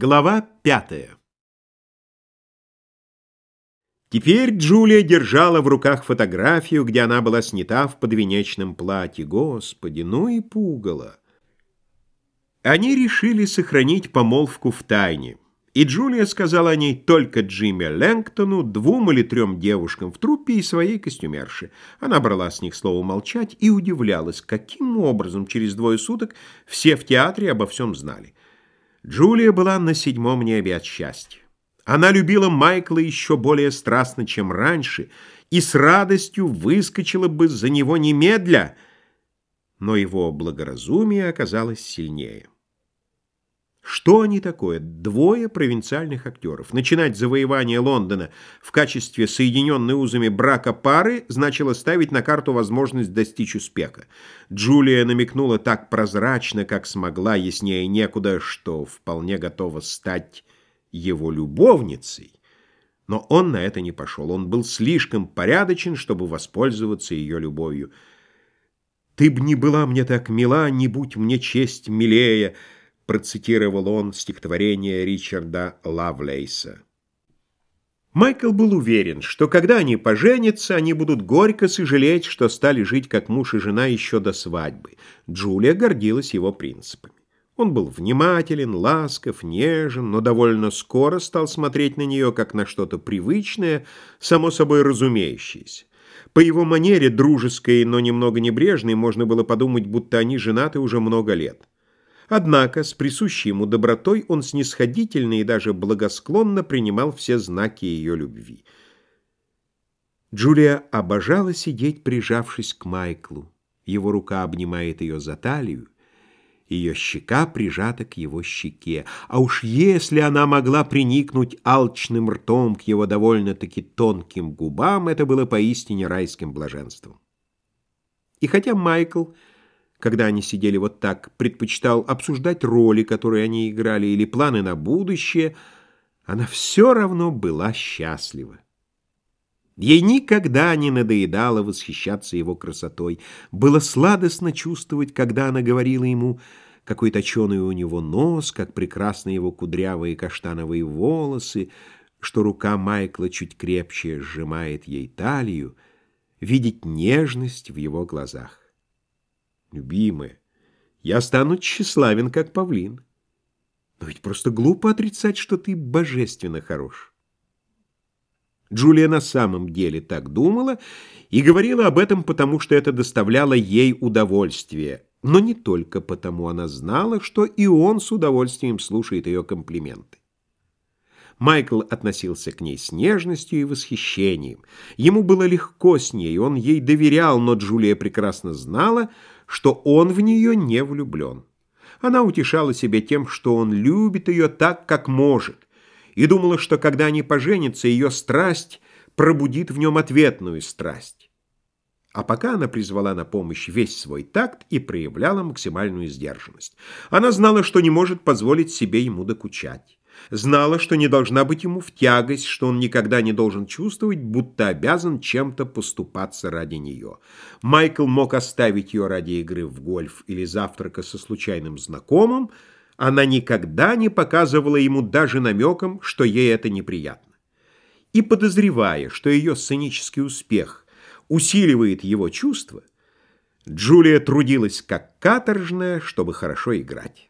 Глава пятая Теперь Джулия держала в руках фотографию, где она была снята в подвенечном платье. Господи, ну и пугало! Они решили сохранить помолвку в тайне. И Джулия сказала о ней только Джимми Лэнгтону, двум или трем девушкам в труппе и своей костюмерше. Она брала с них слово молчать и удивлялась, каким образом через двое суток все в театре обо всем знали. Джулия была на седьмом небе от счастья. Она любила Майкла еще более страстно, чем раньше, и с радостью выскочила бы за него немедля, но его благоразумие оказалось сильнее. Что они такое? Двое провинциальных актеров. Начинать завоевание Лондона в качестве соединенной узами брака пары значило ставить на карту возможность достичь успеха. Джулия намекнула так прозрачно, как смогла, яснее некуда, что вполне готова стать его любовницей. Но он на это не пошел. Он был слишком порядочен, чтобы воспользоваться ее любовью. «Ты б не была мне так мила, не будь мне честь милее», процитировал он стихотворение Ричарда Лавлейса. Майкл был уверен, что когда они поженятся, они будут горько сожалеть, что стали жить как муж и жена еще до свадьбы. Джулия гордилась его принципами. Он был внимателен, ласков, нежен, но довольно скоро стал смотреть на нее как на что-то привычное, само собой разумеющееся. По его манере, дружеской, но немного небрежной, можно было подумать, будто они женаты уже много лет. Однако с присущей ему добротой он снисходительно и даже благосклонно принимал все знаки ее любви. Джулия обожала сидеть, прижавшись к Майклу. Его рука обнимает ее за талию, ее щека прижата к его щеке. А уж если она могла приникнуть алчным ртом к его довольно-таки тонким губам, это было поистине райским блаженством. И хотя Майкл когда они сидели вот так, предпочитал обсуждать роли, которые они играли, или планы на будущее, она все равно была счастлива. Ей никогда не надоедало восхищаться его красотой. Было сладостно чувствовать, когда она говорила ему, какой точеный у него нос, как прекрасны его кудрявые каштановые волосы, что рука Майкла чуть крепче сжимает ей талию, видеть нежность в его глазах. Любимая, я стану тщеславен, как павлин. Но ведь просто глупо отрицать, что ты божественно хорош. Джулия на самом деле так думала и говорила об этом, потому что это доставляло ей удовольствие. Но не только потому она знала, что и он с удовольствием слушает ее комплименты. Майкл относился к ней с нежностью и восхищением. Ему было легко с ней, он ей доверял, но Джулия прекрасно знала, что он в нее не влюблен. Она утешала себя тем, что он любит ее так, как может, и думала, что когда они поженятся, ее страсть пробудит в нем ответную страсть. А пока она призвала на помощь весь свой такт и проявляла максимальную сдержанность. Она знала, что не может позволить себе ему докучать знала, что не должна быть ему в тягость, что он никогда не должен чувствовать, будто обязан чем-то поступаться ради нее. Майкл мог оставить ее ради игры в гольф или завтрака со случайным знакомым, она никогда не показывала ему даже намеком, что ей это неприятно. И подозревая, что ее сценический успех усиливает его чувства, Джулия трудилась как каторжная, чтобы хорошо играть.